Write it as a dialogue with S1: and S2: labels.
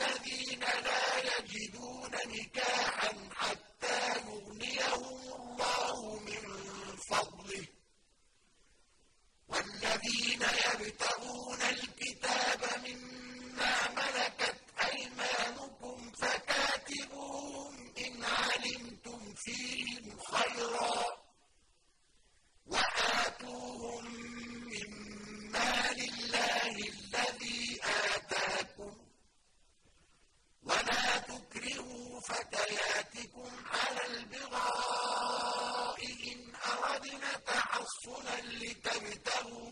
S1: الَّذِينَ لَا يَجِدُونَ نِكَاحًا حَتَّىٰ يُغْنِيَهُمُ اللَّهُ مِن فَضْلِهِ ۗ. وَالَّذِينَ يَبْتَغُونَ الْكِتَابَ مِمَّا مَلَكَتْ أَيْمَانُكُمْ فَكَاتِبُوهُمْ إِنْ عَلِمْتُمْ فيه فتياتكم على البغاء إن أردنا تحصنا لتبتغوا